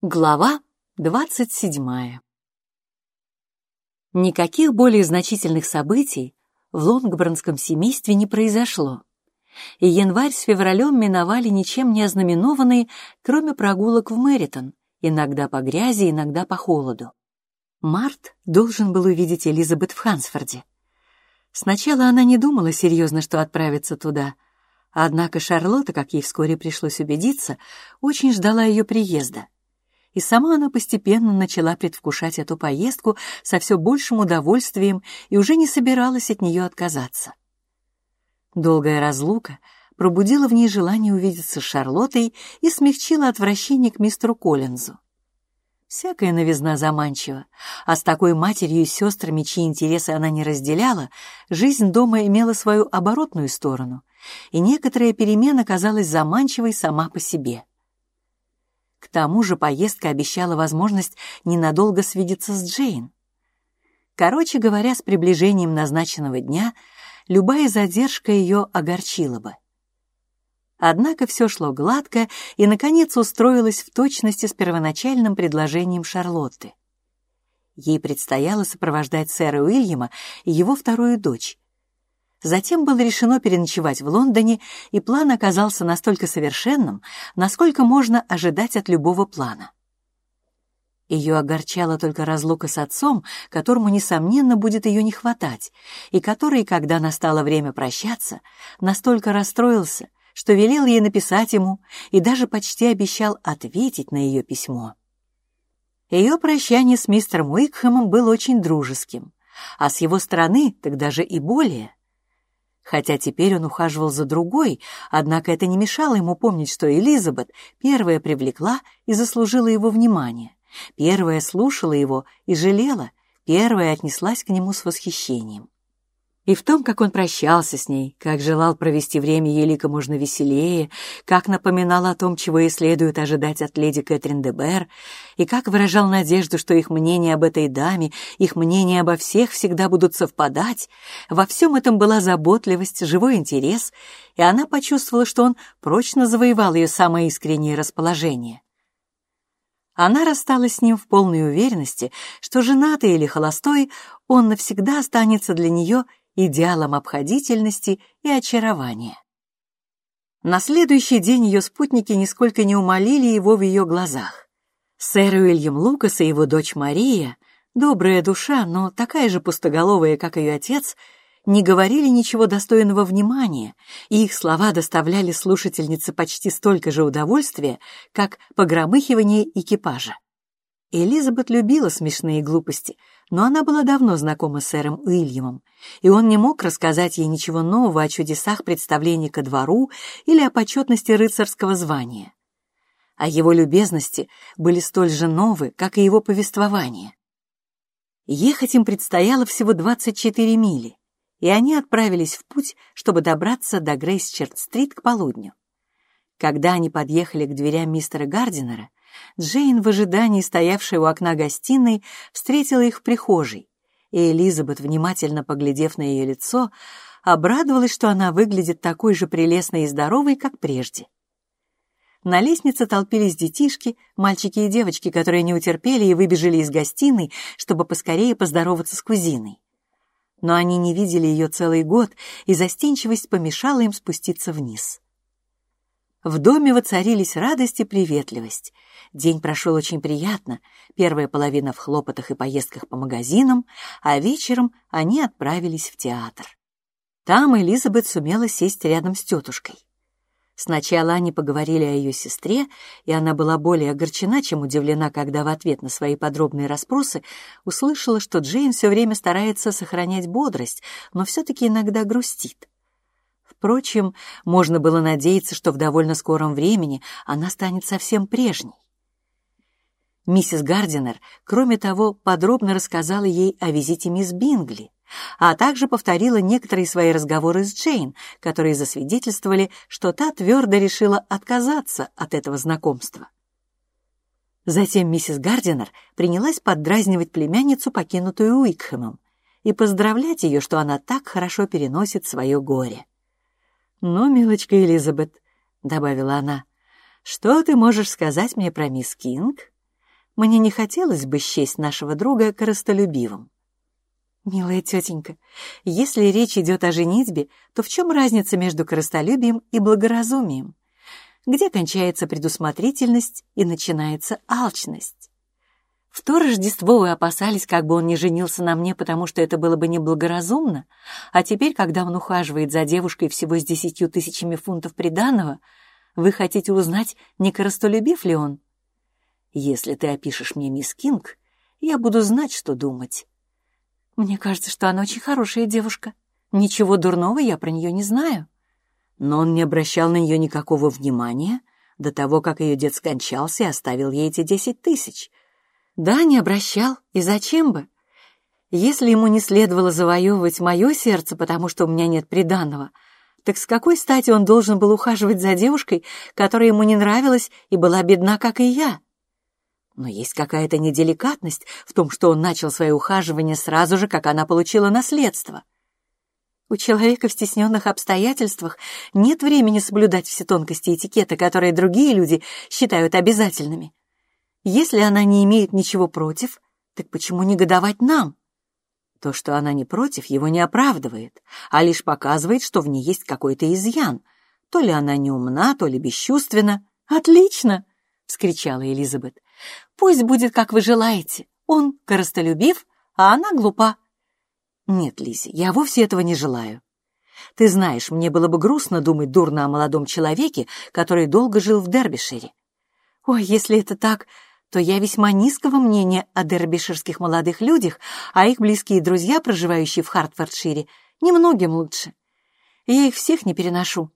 Глава двадцать седьмая Никаких более значительных событий в лонгборнском семействе не произошло, и январь с февралем миновали ничем не ознаменованные, кроме прогулок в Мэритон, иногда по грязи, иногда по холоду. Март должен был увидеть Элизабет в Хансфорде. Сначала она не думала серьезно, что отправится туда, однако Шарлотта, как ей вскоре пришлось убедиться, очень ждала ее приезда — и сама она постепенно начала предвкушать эту поездку со все большим удовольствием и уже не собиралась от нее отказаться. Долгая разлука пробудила в ней желание увидеться с Шарлоттой и смягчила отвращение к мистеру Коллинзу. Всякая новизна заманчива, а с такой матерью и сестрами, чьи интересы она не разделяла, жизнь дома имела свою оборотную сторону, и некоторая перемена казалась заманчивой сама по себе. К тому же поездка обещала возможность ненадолго свидеться с Джейн. Короче говоря, с приближением назначенного дня любая задержка ее огорчила бы. Однако все шло гладко и, наконец, устроилось в точности с первоначальным предложением Шарлотты. Ей предстояло сопровождать сэра Уильяма и его вторую дочь, Затем было решено переночевать в Лондоне, и план оказался настолько совершенным, насколько можно ожидать от любого плана. Ее огорчала только разлука с отцом, которому, несомненно, будет ее не хватать, и который, когда настало время прощаться, настолько расстроился, что велел ей написать ему и даже почти обещал ответить на ее письмо. Ее прощание с мистером Уикхэмом было очень дружеским, а с его стороны так даже и более — Хотя теперь он ухаживал за другой, однако это не мешало ему помнить, что Элизабет первая привлекла и заслужила его внимание, первая слушала его и жалела, первая отнеслась к нему с восхищением и в том, как он прощался с ней, как желал провести время ей лика можно веселее, как напоминал о том, чего и следует ожидать от леди Кэтрин де Бер, и как выражал надежду, что их мнения об этой даме, их мнения обо всех всегда будут совпадать, во всем этом была заботливость, живой интерес, и она почувствовала, что он прочно завоевал ее самое искреннее расположение. Она рассталась с ним в полной уверенности, что женатый или холостой, он навсегда останется для нее идеалом обходительности и очарования. На следующий день ее спутники нисколько не умолили его в ее глазах. Сэр Уильям Лукас и его дочь Мария, добрая душа, но такая же пустоголовая, как ее отец, не говорили ничего достойного внимания, и их слова доставляли слушательнице почти столько же удовольствия, как погромыхивание экипажа. Элизабет любила смешные глупости, но она была давно знакома с сэром Уильямом, и он не мог рассказать ей ничего нового о чудесах представления ко двору или о почетности рыцарского звания. А его любезности были столь же новы, как и его повествование. Ехать им предстояло всего 24 мили, и они отправились в путь, чтобы добраться до Грейсчерт-стрит к полудню. Когда они подъехали к дверям мистера Гардинера, Джейн, в ожидании стоявшей у окна гостиной, встретила их в прихожей, и Элизабет, внимательно поглядев на ее лицо, обрадовалась, что она выглядит такой же прелестной и здоровой, как прежде. На лестнице толпились детишки, мальчики и девочки, которые не утерпели и выбежали из гостиной, чтобы поскорее поздороваться с кузиной. Но они не видели ее целый год, и застенчивость помешала им спуститься вниз. В доме воцарились радость и приветливость. День прошел очень приятно, первая половина в хлопотах и поездках по магазинам, а вечером они отправились в театр. Там Элизабет сумела сесть рядом с тетушкой. Сначала они поговорили о ее сестре, и она была более огорчена, чем удивлена, когда в ответ на свои подробные расспросы услышала, что Джейн все время старается сохранять бодрость, но все-таки иногда грустит. Впрочем, можно было надеяться, что в довольно скором времени она станет совсем прежней. Миссис Гардинер, кроме того, подробно рассказала ей о визите мисс Бингли, а также повторила некоторые свои разговоры с Джейн, которые засвидетельствовали, что та твердо решила отказаться от этого знакомства. Затем миссис Гардинер принялась поддразнивать племянницу, покинутую Уикхэмом, и поздравлять ее, что она так хорошо переносит свое горе. «Ну, милочка Элизабет», — добавила она, — «что ты можешь сказать мне про мисс Кинг? Мне не хотелось бы счесть нашего друга корыстолюбивым. Милая тетенька, если речь идет о женитьбе, то в чем разница между корыстолюбием и благоразумием? Где кончается предусмотрительность и начинается алчность? В то Рождество вы опасались, как бы он не женился на мне, потому что это было бы неблагоразумно, а теперь, когда он ухаживает за девушкой всего с десятью тысячами фунтов приданого, вы хотите узнать, не коростолюбив ли он? Если ты опишешь мне мисс Кинг, я буду знать, что думать. Мне кажется, что она очень хорошая девушка. Ничего дурного я про нее не знаю. Но он не обращал на нее никакого внимания до того, как ее дед скончался и оставил ей эти десять тысяч. Да, не обращал. И зачем бы? Если ему не следовало завоевывать мое сердце, потому что у меня нет приданного, так с какой стати он должен был ухаживать за девушкой, которая ему не нравилась и была бедна, как и я? Но есть какая-то неделикатность в том, что он начал свое ухаживание сразу же, как она получила наследство. У человека в стесненных обстоятельствах нет времени соблюдать все тонкости этикета, которые другие люди считают обязательными. Если она не имеет ничего против, так почему негодовать нам? То, что она не против, его не оправдывает, а лишь показывает, что в ней есть какой-то изъян. То ли она не умна, то ли бесчувственна. «Отлично!» — вскричала Элизабет. Пусть будет, как вы желаете. Он коростолюбив, а она глупа. Нет, Лизи, я вовсе этого не желаю. Ты знаешь, мне было бы грустно думать дурно о молодом человеке, который долго жил в Дербишире. Ой, если это так, то я весьма низкого мнения о дербиширских молодых людях, а их близкие друзья, проживающие в Хартфордшире, немногим лучше. Я их всех не переношу.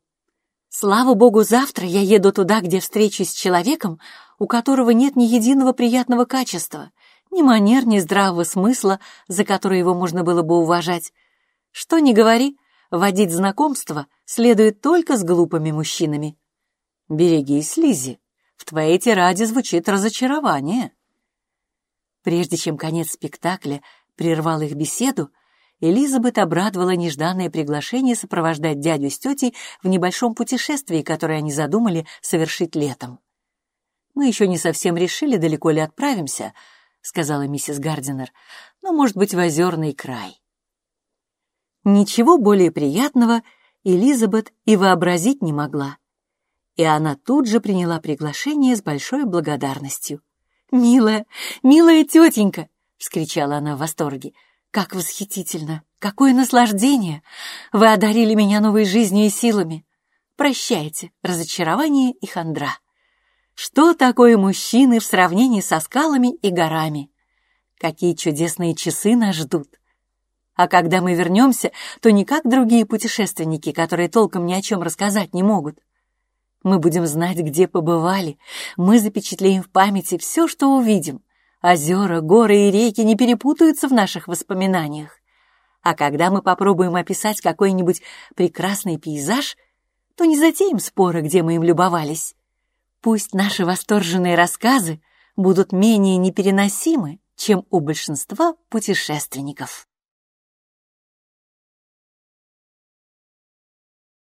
Слава богу, завтра я еду туда, где встречусь с человеком, у которого нет ни единого приятного качества, ни манер, ни здравого смысла, за который его можно было бы уважать. Что ни говори, водить знакомство следует только с глупыми мужчинами. Берегись, Лизи, в твоей тираде звучит разочарование. Прежде чем конец спектакля прервал их беседу, Элизабет обрадовала нежданное приглашение сопровождать дядю с тетей в небольшом путешествии, которое они задумали совершить летом. «Мы еще не совсем решили, далеко ли отправимся», — сказала миссис Гардинер, «но, может быть, в озерный край». Ничего более приятного Элизабет и вообразить не могла. И она тут же приняла приглашение с большой благодарностью. «Милая, милая тетенька!» — вскричала она в восторге. «Как восхитительно! Какое наслаждение! Вы одарили меня новой жизнью и силами! Прощайте разочарование и хандра!» Что такое мужчины в сравнении со скалами и горами? Какие чудесные часы нас ждут! А когда мы вернемся, то не как другие путешественники, которые толком ни о чем рассказать не могут. Мы будем знать, где побывали. Мы запечатлеем в памяти все, что увидим. Озера, горы и реки не перепутаются в наших воспоминаниях. А когда мы попробуем описать какой-нибудь прекрасный пейзаж, то не затеем споры, где мы им любовались. Пусть наши восторженные рассказы будут менее непереносимы, чем у большинства путешественников.